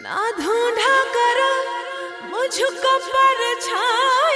ना ढूंढा करो मुझको परछाई।